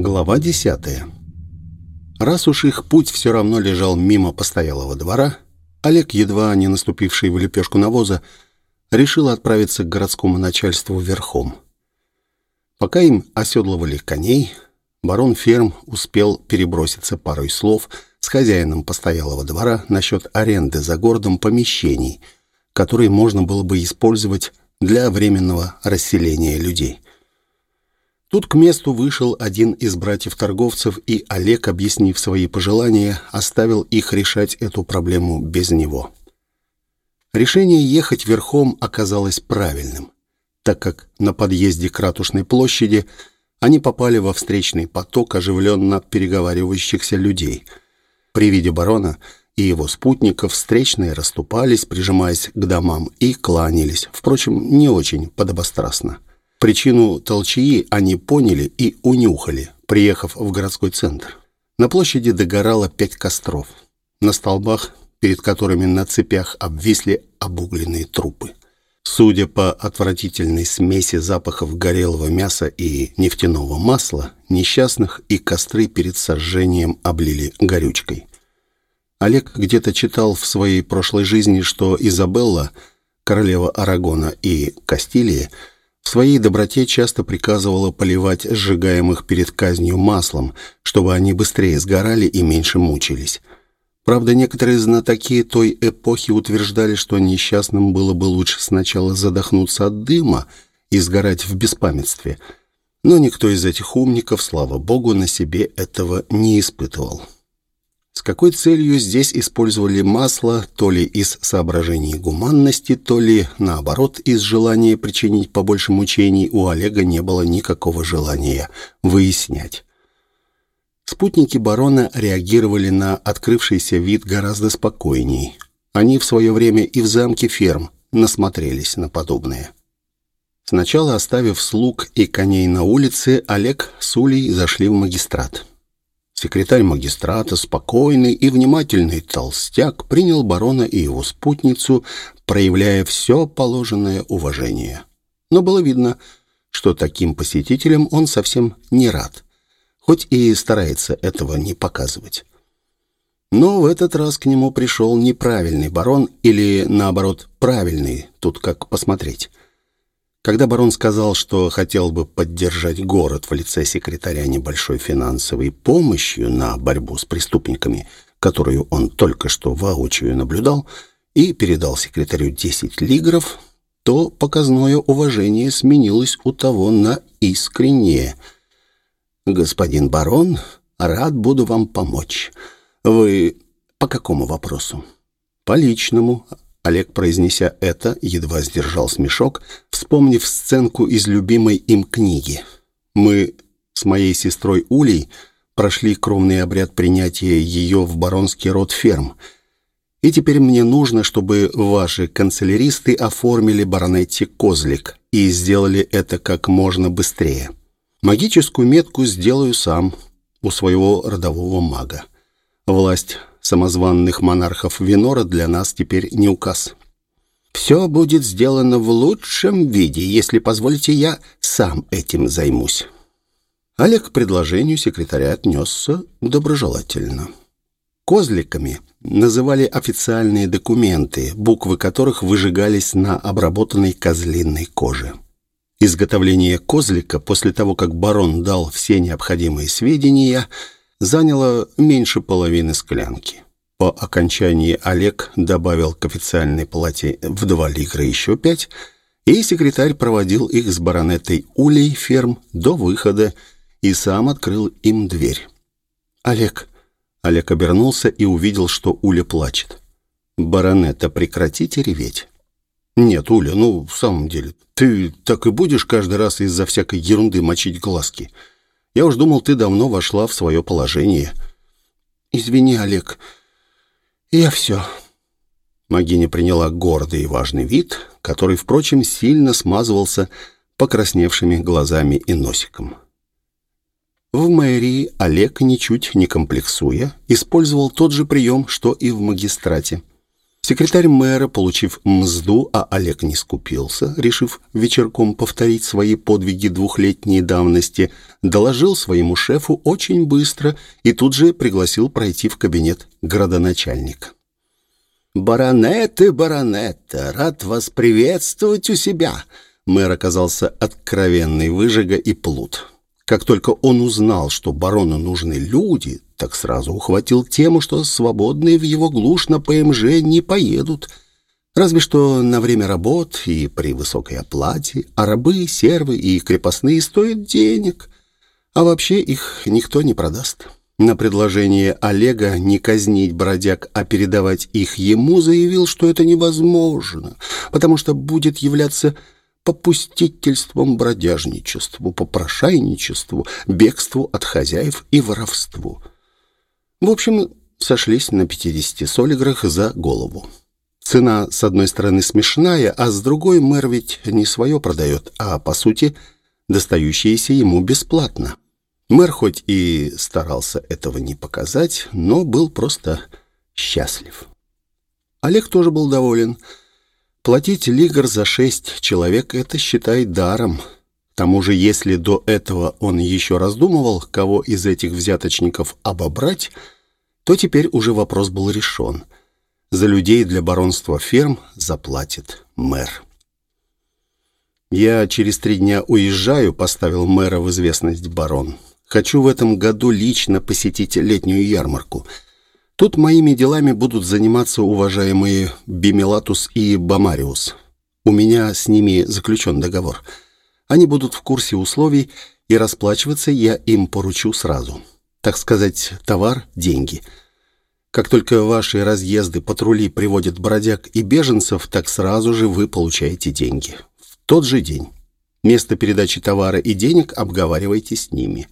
Глава десятая. Раз уж их путь все равно лежал мимо постоялого двора, Олег, едва не наступивший в лепешку навоза, решил отправиться к городскому начальству верхом. Пока им оседлывали коней, барон Ферм успел переброситься парой слов с хозяином постоялого двора насчет аренды за городом помещений, которые можно было бы использовать для временного расселения людей. Тут к месту вышел один из братьев-торговцев, и Олег, объяснив свои пожелания, оставил их решать эту проблему без него. Решение ехать верхом оказалось правильным, так как на подъезде к Ратушной площади они попали во встречный поток оживленно переговаривающихся людей. При виде барона и его спутников встречные расступались, прижимаясь к домам, и кланялись, впрочем, не очень подобострастно. Причину толчии они поняли и унюхали, приехав в городской центр. На площади догорало пять костров. На столбах, перед которыми на цепях обвисли обугленные трупы. Судя по отвратительной смеси запахов горелого мяса и нефтяного масла, несчастных и костры перед сожжением облили горючкой. Олег где-то читал в своей прошлой жизни, что Изабелла, королева Арагона и Кастилии, в своей доброте часто приказывала поливать сжигаемых перед казнью маслом, чтобы они быстрее сгорали и меньше мучились. Правда, некоторые знатоки той эпохи утверждали, что несчастным было бы лучше сначала задохнуться от дыма и сгорать в беспамятстве. Но никто из этих умников, слава богу, на себе этого не испытывал. С какой целью здесь использовали масло, то ли из соображений гуманности, то ли, наоборот, из желания причинить побольше мучений, у Олега не было никакого желания выяснять. Спутники барона реагировали на открывшийся вид гораздо спокойней. Они в свое время и в замке ферм насмотрелись на подобное. Сначала, оставив слуг и коней на улице, Олег с Улей зашли в магистрат. Секретарь магистрата, спокойный и внимательный толстяк, принял барона и его спутницу, проявляя все положенное уважение. Но было видно, что таким посетителям он совсем не рад, хоть и старается этого не показывать. Но в этот раз к нему пришел неправильный барон или, наоборот, правильный, тут как посмотреть. Когда барон сказал, что хотел бы поддержать город в лице секретаря небольшой финансовой помощью на борьбу с преступниками, которую он только что воочию наблюдал, и передал секретарю 10 лигров, то показное уважение сменилось у того на искреннее. «Господин барон, рад буду вам помочь. Вы по какому вопросу?» «По личному», Олег, произнеся это, едва сдержал смешок, вспомнив сценку из любимой им книги. «Мы с моей сестрой Улей прошли кровный обряд принятия ее в баронский род ферм. И теперь мне нужно, чтобы ваши канцеляристы оформили баронетти Козлик и сделали это как можно быстрее. Магическую метку сделаю сам у своего родового мага. Власть самозванных монархов Винора для нас теперь не указ. Все будет сделано в лучшем виде. Если позволите, я сам этим займусь». Олег к предложению секретаря отнесся доброжелательно. Козликами называли официальные документы, буквы которых выжигались на обработанной козлиной коже. Изготовление козлика после того, как барон дал все необходимые сведения – заняло меньше половины склянки. По окончании Олег добавил к официальной плате в два лигра еще пять, и секретарь проводил их с баронетой Улей ферм до выхода и сам открыл им дверь. «Олег...» Олег обернулся и увидел, что Уля плачет. «Баронета, прекратите реветь». «Нет, Уля, ну, в самом деле, ты так и будешь каждый раз из-за всякой ерунды мочить глазки?» Я уж думал, ты давно вошла в свое положение. Извини, Олег, я все. Магиня приняла гордый и важный вид, который, впрочем, сильно смазывался покрасневшими глазами и носиком. В мэрии Олег, ничуть не комплексуя, использовал тот же прием, что и в магистрате. Секретарь мэра, получив мзду, а Олег не скупился, решив вечерком повторить свои подвиги двухлетней давности, доложил своему шефу очень быстро и тут же пригласил пройти в кабинет градоначальника. «Баронет и баронетта, рад вас приветствовать у себя!» Мэр оказался откровенный выжига и плут. Как только он узнал, что барону нужны люди, так сразу ухватил тему, что свободные в его глушь на ПМЖ не поедут. Разве что на время работ и при высокой оплате, а рабы, сервы и крепостные стоят денег. А вообще их никто не продаст. На предложение Олега не казнить бродяг, а передавать их ему, заявил, что это невозможно, потому что будет являться попустительством бродяжничеству, попрошайничеству, бегству от хозяев и воровству. В общем, сошлись на 50 солиграх за голову. Цена, с одной стороны, смешная, а с другой мэр ведь не свое продает, а, по сути, достающееся ему бесплатно. Мэр хоть и старался этого не показать, но был просто счастлив. Олег тоже был доволен. Платить лигр за шесть человек — это, считай, даром. Тому же, если до этого он еще раздумывал, кого из этих взяточников обобрать, то теперь уже вопрос был решен. За людей для баронства ферм заплатит мэр. «Я через три дня уезжаю», — поставил мэра в известность барон. «Хочу в этом году лично посетить летнюю ярмарку». Тут моими делами будут заниматься уважаемые Бимелатус и Бамариус. У меня с ними заключен договор. Они будут в курсе условий, и расплачиваться я им поручу сразу. Так сказать, товар – деньги. Как только ваши разъезды, патрули приводят бродяг и беженцев, так сразу же вы получаете деньги. В тот же день. Место передачи товара и денег обговаривайте с ними.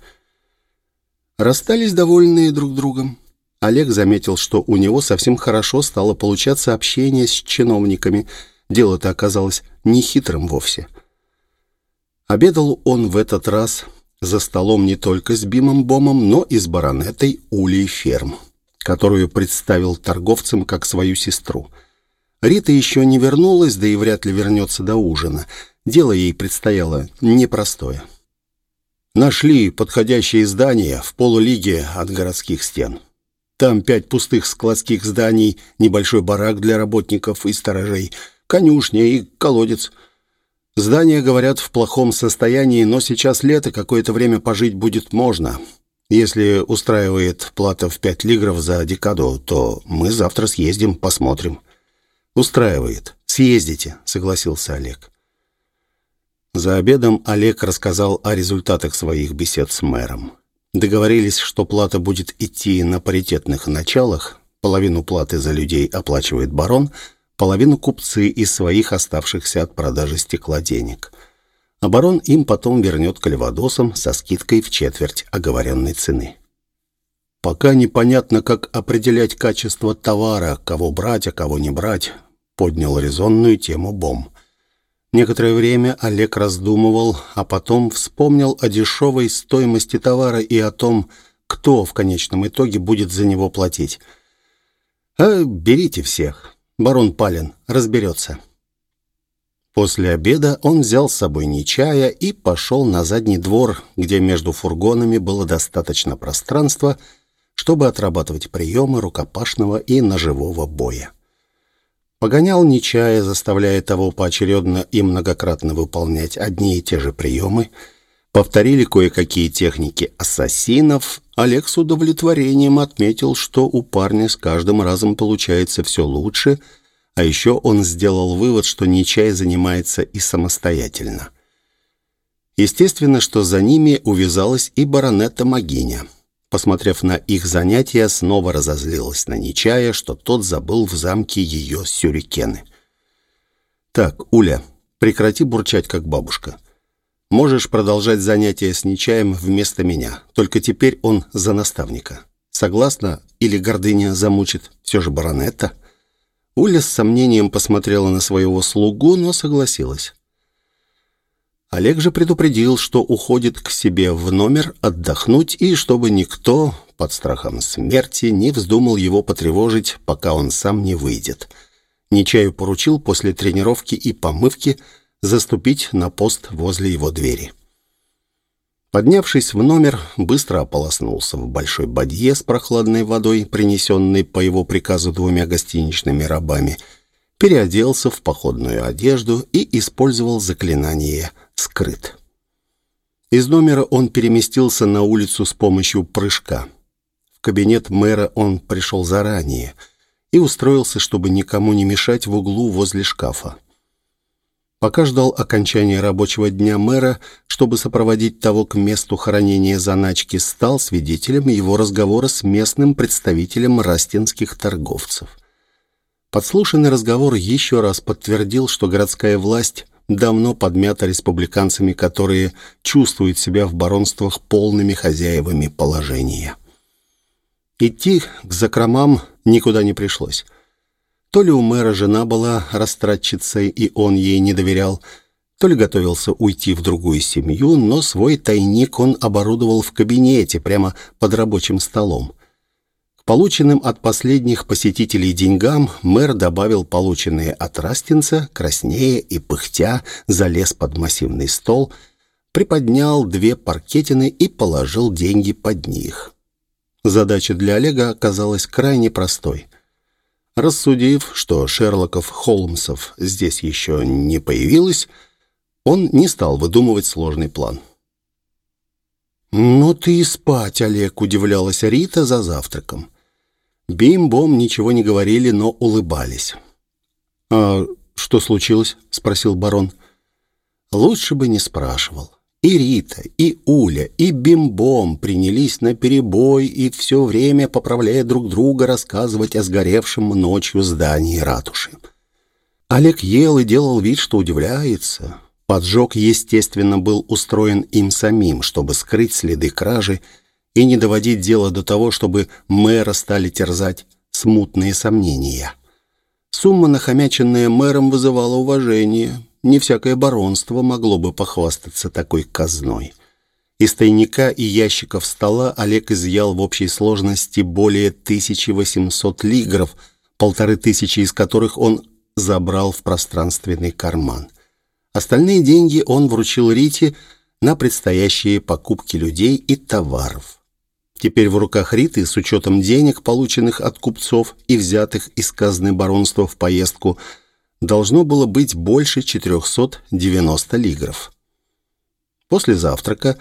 Расстались довольные друг другом. Олег заметил, что у него совсем хорошо стало получаться общение с чиновниками. Дело-то оказалось нехитрым вовсе. Обедал он в этот раз за столом не только с Бимом Бомом, но и с баронетой Улей Ферм, которую представил торговцам как свою сестру. Рита еще не вернулась, да и вряд ли вернется до ужина. Дело ей предстояло непростое. Нашли подходящее здание в полулиге от городских стен. Там пять пустых складских зданий, небольшой барак для работников и сторожей, конюшня и колодец. Здания, говорят, в плохом состоянии, но сейчас лето, какое-то время пожить будет можно. Если устраивает плата в пять лигров за декаду, то мы завтра съездим, посмотрим. Устраивает. Съездите, согласился Олег. За обедом Олег рассказал о результатах своих бесед с мэром. Договорились, что плата будет идти на паритетных началах. Половину платы за людей оплачивает барон, половину купцы из своих оставшихся от продажи стекла денег. Барон им потом вернет кальвадосом со скидкой в четверть оговоренной цены. Пока непонятно, как определять качество товара, кого брать, а кого не брать, поднял резонную тему Бом. Некоторое время Олег раздумывал, а потом вспомнил о дешевой стоимости товара и о том, кто в конечном итоге будет за него платить. «А берите всех. Барон Палин разберется». После обеда он взял с собой Нечая и пошел на задний двор, где между фургонами было достаточно пространства, чтобы отрабатывать приемы рукопашного и ножевого боя. Погонял Нечая, заставляя того поочередно и многократно выполнять одни и те же приемы. Повторили кое-какие техники ассасинов. Олег с удовлетворением отметил, что у парня с каждым разом получается все лучше, а еще он сделал вывод, что Нечай занимается и самостоятельно. Естественно, что за ними увязалась и баронета Магиня посмотрев на их занятия, снова разозлилась на Нечая, что тот забыл в замке ее сюрикены. «Так, Уля, прекрати бурчать, как бабушка. Можешь продолжать занятия с Нечаем вместо меня, только теперь он за наставника. Согласна или гордыня замучит? Все же баронетта». Уля с сомнением посмотрела на своего слугу, но согласилась. Олег же предупредил, что уходит к себе в номер отдохнуть и чтобы никто под страхом смерти не вздумал его потревожить, пока он сам не выйдет. Нечаю поручил после тренировки и помывки заступить на пост возле его двери. Поднявшись в номер, быстро ополоснулся в большой бадье с прохладной водой, принесенной по его приказу двумя гостиничными рабами, переоделся в походную одежду и использовал заклинание «Скрыт». Из номера он переместился на улицу с помощью прыжка. В кабинет мэра он пришел заранее и устроился, чтобы никому не мешать в углу возле шкафа. Пока ждал окончания рабочего дня мэра, чтобы сопроводить того к месту хранения заначки, стал свидетелем его разговора с местным представителем растинских торговцев. Подслушанный разговор еще раз подтвердил, что городская власть давно подмята республиканцами, которые чувствуют себя в баронствах полными хозяевами положения. Идти к закромам никуда не пришлось. То ли у мэра жена была растратчицей, и он ей не доверял, то ли готовился уйти в другую семью, но свой тайник он оборудовал в кабинете, прямо под рабочим столом. К полученным от последних посетителей деньгам мэр добавил полученные от Растинца, краснея и пыхтя, залез под массивный стол, приподнял две паркетины и положил деньги под них. Задача для Олега оказалась крайне простой — Рассудив, что Шерлоков Холмсов здесь еще не появилось, он не стал выдумывать сложный план. «Ну ты и спать, Олег», — удивлялась Рита за завтраком. Бим-бом ничего не говорили, но улыбались. «А что случилось?» — спросил барон. «Лучше бы не спрашивал. И Рита, и Уля, и Бимбом принялись на перебой и все время, поправляя друг друга, рассказывать о сгоревшем ночью здании ратуши. Олег ел и делал вид, что удивляется. Поджог, естественно, был устроен им самим, чтобы скрыть следы кражи и не доводить дело до того, чтобы мэра стали терзать смутные сомнения. Сумма, нахомяченная мэром, вызывала уважение. Не всякое баронство могло бы похвастаться такой казной. Из тайника и ящиков стола Олег изъял в общей сложности более 1800 лигров, полторы тысячи из которых он забрал в пространственный карман. Остальные деньги он вручил Рите на предстоящие покупки людей и товаров. Теперь в руках Риты, с учетом денег, полученных от купцов и взятых из казны баронства в поездку – должно было быть больше 490 лигров. После завтрака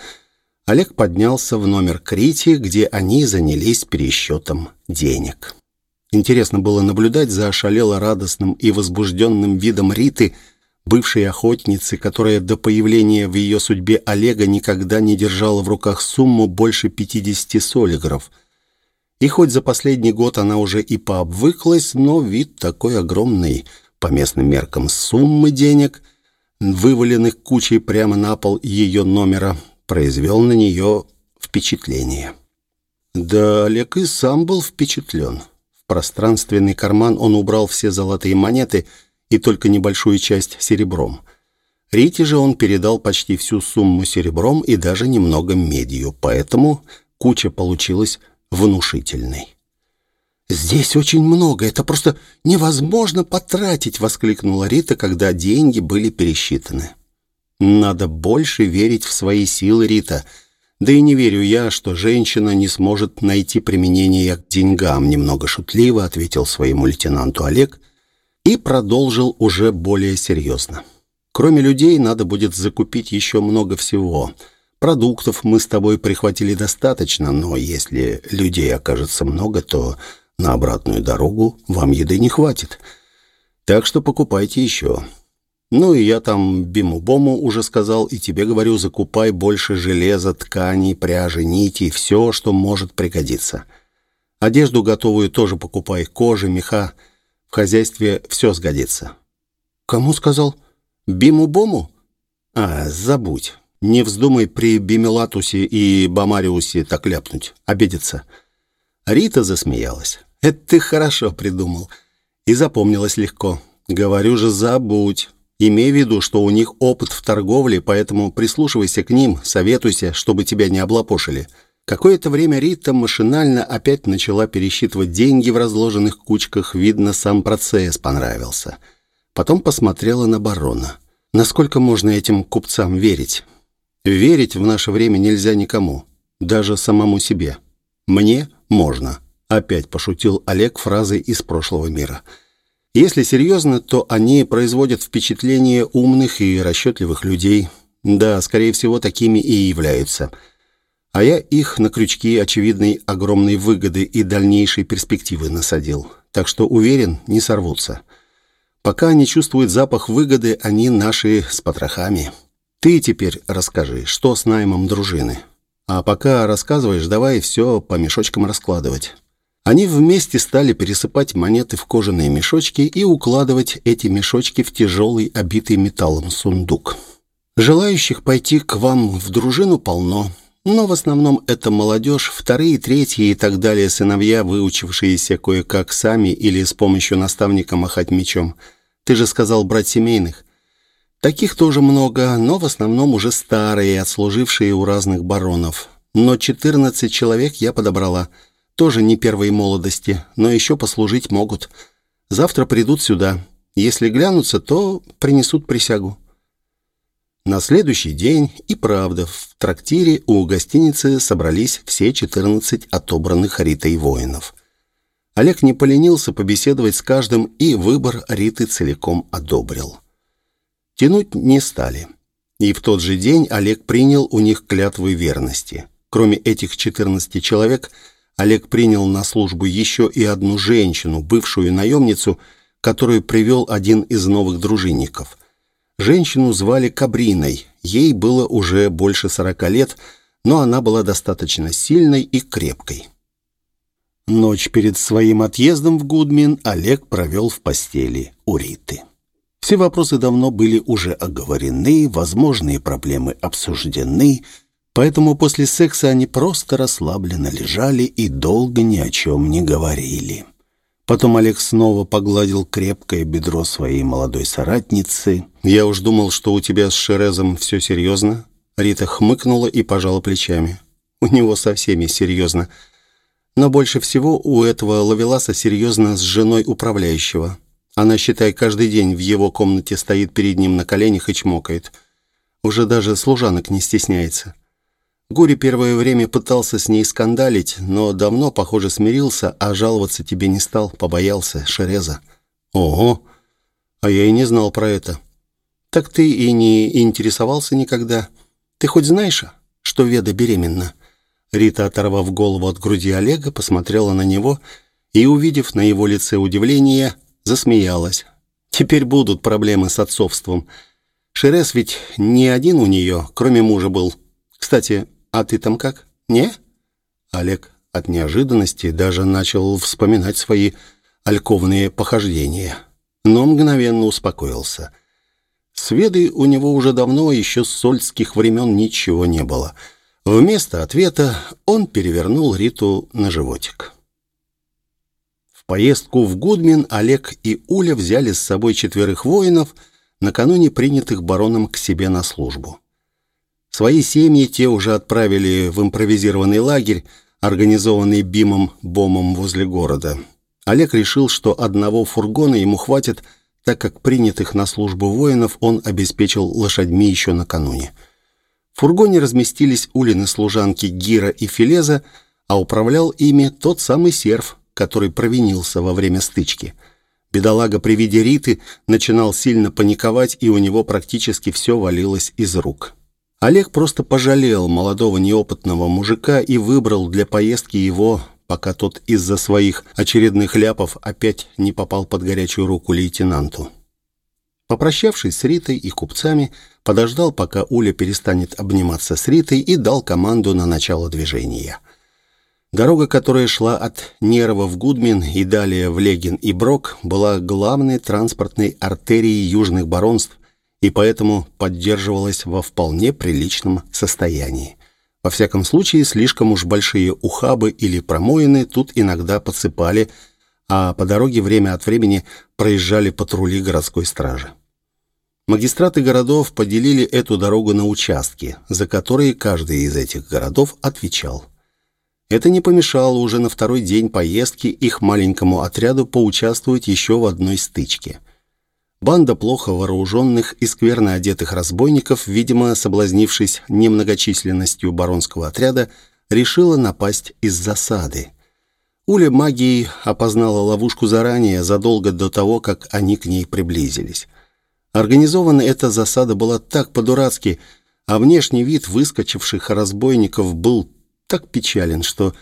Олег поднялся в номер Крити, где они занялись пересчетом денег. Интересно было наблюдать за ошалело радостным и возбужденным видом Риты, бывшей охотницы, которая до появления в ее судьбе Олега никогда не держала в руках сумму больше 50 солигров. И хоть за последний год она уже и пообвыклась, но вид такой огромный – по местным меркам суммы денег, вываленных кучей прямо на пол ее номера, произвел на нее впечатление. Да Олег и сам был впечатлен. В пространственный карман он убрал все золотые монеты и только небольшую часть серебром. Рите же он передал почти всю сумму серебром и даже немного медью, поэтому куча получилась внушительной. «Здесь очень много, это просто невозможно потратить!» — воскликнула Рита, когда деньги были пересчитаны. «Надо больше верить в свои силы, Рита. Да и не верю я, что женщина не сможет найти применение к деньгам», — немного шутливо ответил своему лейтенанту Олег и продолжил уже более серьезно. «Кроме людей надо будет закупить еще много всего». Продуктов мы с тобой прихватили достаточно, но если людей окажется много, то на обратную дорогу вам еды не хватит. Так что покупайте еще. Ну и я там Биму-Бому уже сказал, и тебе говорю, закупай больше железа, тканей, пряжи, нитей, все, что может пригодиться. Одежду готовую тоже покупай, кожи, меха. В хозяйстве все сгодится. Кому сказал? Биму-Бому? А, забудь. Не вздумай при Бимелатусе и Бамариусе так ляпнуть. Обидеться. Рита засмеялась. «Это ты хорошо придумал». И запомнилось легко. «Говорю же, забудь. Имей в виду, что у них опыт в торговле, поэтому прислушивайся к ним, советуйся, чтобы тебя не облапошили. Какое-то время Рита машинально опять начала пересчитывать деньги в разложенных кучках. Видно, сам процесс понравился. Потом посмотрела на барона. Насколько можно этим купцам верить? Верить в наше время нельзя никому, даже самому себе. Мне можно. Опять пошутил Олег фразой из прошлого мира. Если серьезно, то они производят впечатление умных и расчетливых людей. Да, скорее всего, такими и являются – а я их на крючки очевидной огромной выгоды и дальнейшей перспективы насадил. Так что уверен, не сорвутся. Пока они чувствуют запах выгоды, они наши с потрохами. Ты теперь расскажи, что с наймом дружины. А пока рассказываешь, давай все по мешочкам раскладывать. Они вместе стали пересыпать монеты в кожаные мешочки и укладывать эти мешочки в тяжелый, обитый металлом сундук. Желающих пойти к вам в дружину полно. Но в основном это молодежь, вторые, третьи и так далее сыновья, выучившиеся кое-как сами или с помощью наставника махать мечом. Ты же сказал брать семейных. Таких тоже много, но в основном уже старые, отслужившие у разных баронов. Но 14 человек я подобрала. Тоже не первой молодости, но еще послужить могут. Завтра придут сюда. Если глянутся, то принесут присягу. На следующий день и правда в трактире у гостиницы собрались все 14 отобранных Ритой воинов. Олег не поленился побеседовать с каждым и выбор Риты целиком одобрил. Тянуть не стали. И в тот же день Олег принял у них клятвы верности. Кроме этих 14 человек, Олег принял на службу еще и одну женщину, бывшую наемницу, которую привел один из новых дружинников – Женщину звали Кабриной. Ей было уже больше сорока лет, но она была достаточно сильной и крепкой. Ночь перед своим отъездом в Гудмин Олег провел в постели у Риты. Все вопросы давно были уже оговорены, возможные проблемы обсуждены, поэтому после секса они просто расслабленно лежали и долго ни о чем не говорили. Потом Олег снова погладил крепкое бедро своей молодой соратницы. «Я уж думал, что у тебя с Шерезом все серьезно». Рита хмыкнула и пожала плечами. «У него со всеми серьезно. Но больше всего у этого Лавеласа серьезно с женой управляющего. Она, считай, каждый день в его комнате стоит перед ним на коленях и чмокает. Уже даже служанок не стесняется». Гури первое время пытался с ней скандалить, но давно, похоже, смирился, а жаловаться тебе не стал, побоялся Шереза. Ого! А я и не знал про это. Так ты и не интересовался никогда. Ты хоть знаешь, что Веда беременна? Рита, оторвав голову от груди Олега, посмотрела на него и, увидев на его лице удивление, засмеялась. Теперь будут проблемы с отцовством. Шерез ведь не один у нее, кроме мужа был. Кстати, «А ты там как? Не?» Олег от неожиданности даже начал вспоминать свои альковные похождения, но мгновенно успокоился. С Ведой у него уже давно, еще с сольских времен, ничего не было. Вместо ответа он перевернул Риту на животик. Поездку в Гудмин Олег и Уля взяли с собой четверых воинов, накануне принятых бароном к себе на службу. Свои семьи те уже отправили в импровизированный лагерь, организованный Бимом Бомом возле города. Олег решил, что одного фургона ему хватит, так как принятых на службу воинов он обеспечил лошадьми еще накануне. В фургоне разместились Улины служанки Гира и Филеза, а управлял ими тот самый серф, который провинился во время стычки. Бедолага при виде Риты начинал сильно паниковать, и у него практически все валилось из рук. Олег просто пожалел молодого неопытного мужика и выбрал для поездки его, пока тот из-за своих очередных ляпов опять не попал под горячую руку лейтенанту. Попрощавшись с Ритой и купцами, подождал, пока Уля перестанет обниматься с Ритой и дал команду на начало движения. Дорога, которая шла от Нерва в Гудмин и далее в Легин и Брок, была главной транспортной артерией южных баронств и поэтому поддерживалась во вполне приличном состоянии. Во всяком случае, слишком уж большие ухабы или промоины тут иногда подсыпали, а по дороге время от времени проезжали патрули городской стражи. Магистраты городов поделили эту дорогу на участки, за которые каждый из этих городов отвечал. Это не помешало уже на второй день поездки их маленькому отряду поучаствовать еще в одной стычке. Банда плохо вооруженных и скверно одетых разбойников, видимо, соблазнившись немногочисленностью баронского отряда, решила напасть из засады. Уля магией опознала ловушку заранее, задолго до того, как они к ней приблизились. Организована эта засада была так по-дурацки, а внешний вид выскочивших разбойников был так печален, что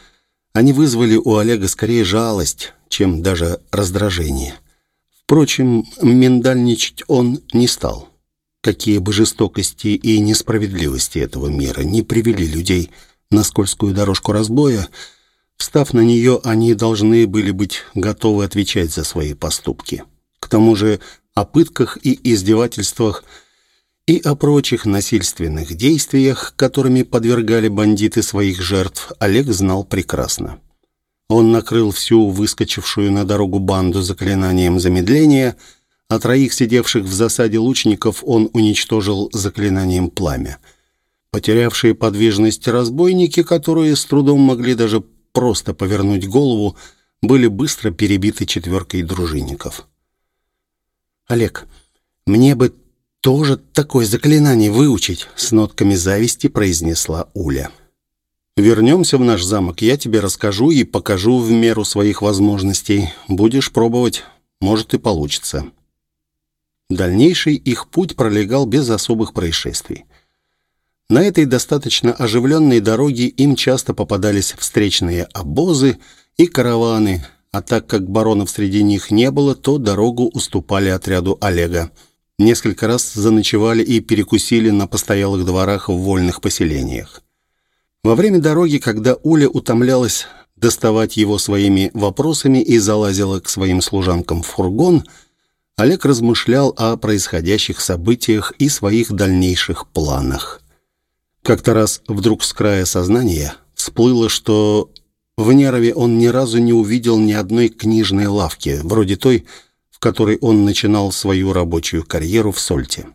они вызвали у Олега скорее жалость, чем даже раздражение. Впрочем, миндальничать он не стал. Какие бы жестокости и несправедливости этого мира не привели людей на скользкую дорожку разбоя, Встав на нее, они должны были быть готовы отвечать за свои поступки. К тому же о пытках и издевательствах и о прочих насильственных действиях, которыми подвергали бандиты своих жертв, Олег знал прекрасно. Он накрыл всю выскочившую на дорогу банду заклинанием замедления, а троих сидевших в засаде лучников он уничтожил заклинанием пламя. Потерявшие подвижность разбойники, которые с трудом могли даже просто повернуть голову, были быстро перебиты четверкой дружинников. «Олег, мне бы тоже такое заклинание выучить», — с нотками зависти произнесла Уля. «Вернемся в наш замок, я тебе расскажу и покажу в меру своих возможностей. Будешь пробовать, может и получится». Дальнейший их путь пролегал без особых происшествий. На этой достаточно оживленной дороге им часто попадались встречные обозы и караваны, а так как баронов среди них не было, то дорогу уступали отряду Олега. Несколько раз заночевали и перекусили на постоялых дворах в вольных поселениях. Во время дороги, когда Уля утомлялась доставать его своими вопросами и залазила к своим служанкам в фургон, Олег размышлял о происходящих событиях и своих дальнейших планах. Как-то раз вдруг с края сознания всплыло, что в Нерове он ни разу не увидел ни одной книжной лавки, вроде той, которой он начинал свою рабочую карьеру в Сольте.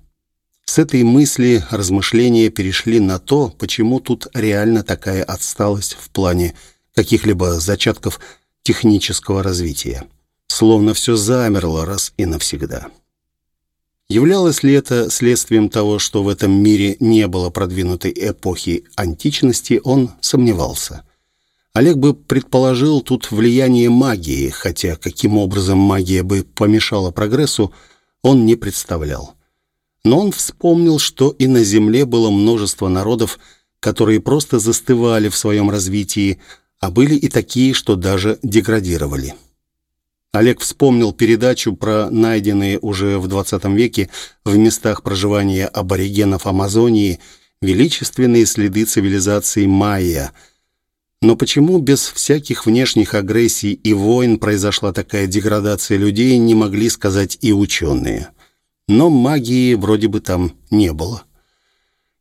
С этой мысли размышления перешли на то, почему тут реально такая отсталость в плане каких-либо зачатков технического развития. Словно все замерло раз и навсегда. Являлось ли это следствием того, что в этом мире не было продвинутой эпохи античности, он сомневался. Олег бы предположил тут влияние магии, хотя каким образом магия бы помешала прогрессу, он не представлял. Но он вспомнил, что и на Земле было множество народов, которые просто застывали в своем развитии, а были и такие, что даже деградировали. Олег вспомнил передачу про найденные уже в 20 веке в местах проживания аборигенов Амазонии величественные следы цивилизации майя. Но почему без всяких внешних агрессий и войн произошла такая деградация людей, не могли сказать и ученые. Но магии вроде бы там не было.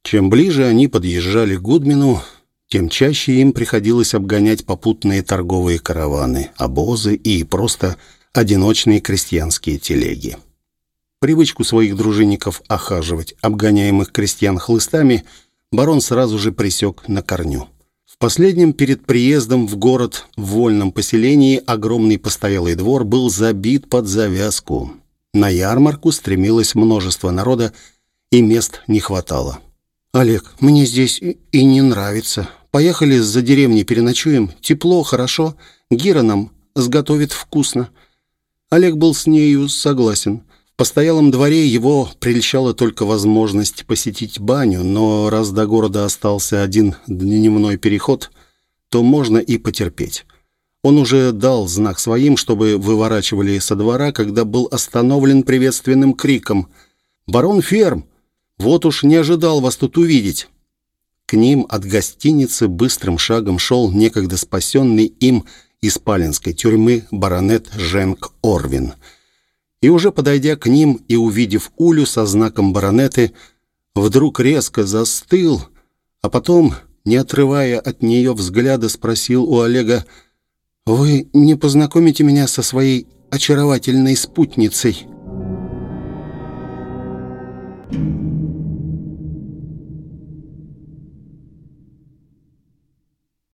Чем ближе они подъезжали к Гудмину, тем чаще им приходилось обгонять попутные торговые караваны, обозы и просто одиночные крестьянские телеги. Привычку своих дружинников охаживать обгоняемых крестьян хлыстами барон сразу же пресек на корню. В последнем перед приездом в город в вольном поселении огромный постоялый двор был забит под завязку. На ярмарку стремилось множество народа, и мест не хватало. «Олег, мне здесь и не нравится. Поехали за деревней переночуем. Тепло, хорошо. Гира нам сготовит вкусно». Олег был с нею согласен. Постоялом дворе его прельщала только возможность посетить баню, но раз до города остался один дневной переход, то можно и потерпеть. Он уже дал знак своим, чтобы выворачивали со двора, когда был остановлен приветственным криком «Барон Ферм!» Вот уж не ожидал вас тут увидеть». К ним от гостиницы быстрым шагом шел некогда спасенный им из палинской тюрьмы баронет Женк Орвин. И уже подойдя к ним и увидев Улю со знаком баронеты, вдруг резко застыл, а потом, не отрывая от нее взгляда, спросил у Олега, «Вы не познакомите меня со своей очаровательной спутницей?»